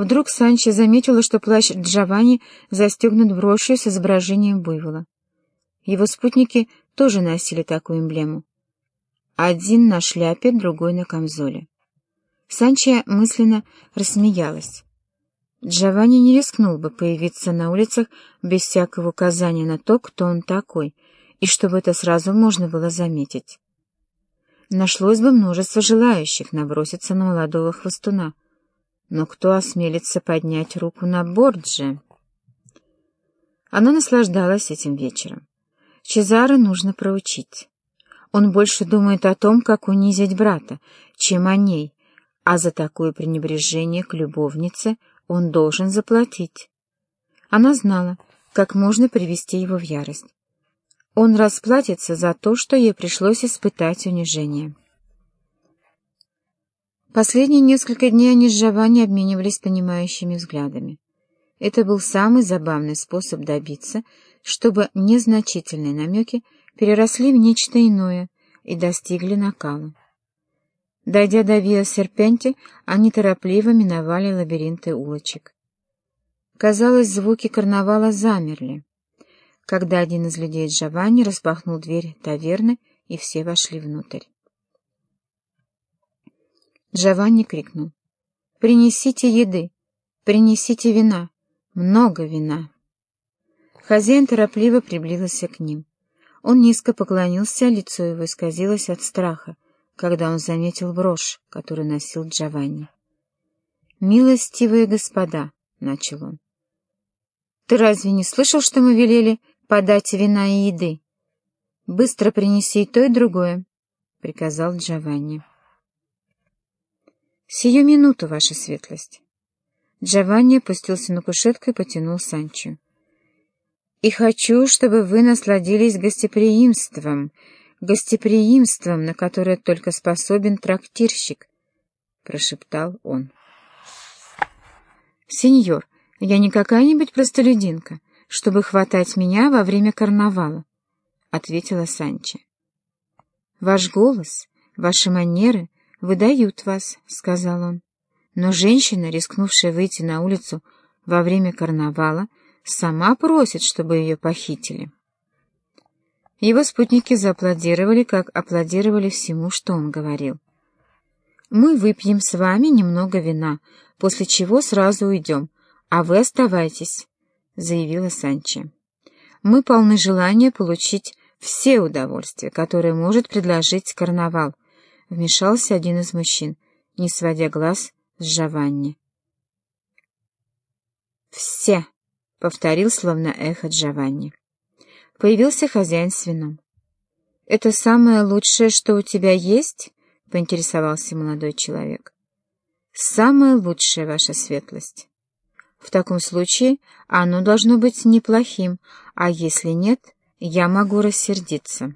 Вдруг Санчо заметила, что плащ Джованни застегнут брошью с изображением буйвола. Его спутники тоже носили такую эмблему. Один на шляпе, другой на камзоле. Санчо мысленно рассмеялась. Джованни не рискнул бы появиться на улицах без всякого указания на то, кто он такой, и чтобы это сразу можно было заметить. Нашлось бы множество желающих наброситься на молодого хвостуна. Но кто осмелится поднять руку на Борджи? Она наслаждалась этим вечером. Чезаро нужно проучить. Он больше думает о том, как унизить брата, чем о ней, а за такое пренебрежение к любовнице он должен заплатить. Она знала, как можно привести его в ярость. Он расплатится за то, что ей пришлось испытать унижение. Последние несколько дней они с Джованни обменивались понимающими взглядами. Это был самый забавный способ добиться, чтобы незначительные намеки переросли в нечто иное и достигли накала. Дойдя до Виа Серпенти, они торопливо миновали лабиринты улочек. Казалось, звуки карнавала замерли, когда один из людей Джованни распахнул дверь таверны, и все вошли внутрь. Джованни крикнул. «Принесите еды! Принесите вина! Много вина!» Хозяин торопливо приблизился к ним. Он низко поклонился, лицо его исказилось от страха, когда он заметил брошь, которую носил Джованни. «Милостивые господа!» — начал он. «Ты разве не слышал, что мы велели подать вина и еды? Быстро принеси и то, и другое!» — приказал Джованни. «Сию минуту, ваша светлость!» Джованни опустился на кушетку и потянул Санчо. «И хочу, чтобы вы насладились гостеприимством, гостеприимством, на которое только способен трактирщик», — прошептал он. «Сеньор, я не какая-нибудь простолюдинка, чтобы хватать меня во время карнавала», — ответила Санчо. «Ваш голос, ваши манеры — выдают вас», — сказал он. «Но женщина, рискнувшая выйти на улицу во время карнавала, сама просит, чтобы ее похитили». Его спутники зааплодировали, как аплодировали всему, что он говорил. «Мы выпьем с вами немного вина, после чего сразу уйдем, а вы оставайтесь», — заявила Санчо. «Мы полны желания получить все удовольствия, которые может предложить карнавал, вмешался один из мужчин, не сводя глаз с Джованни. «Все!» — повторил словно эхо Джованни. Появился хозяин с вином. «Это самое лучшее, что у тебя есть?» — поинтересовался молодой человек. «Самое лучшее, ваша светлость. В таком случае оно должно быть неплохим, а если нет, я могу рассердиться».